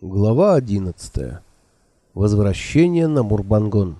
Глава 11. Возвращение на Мурбангон.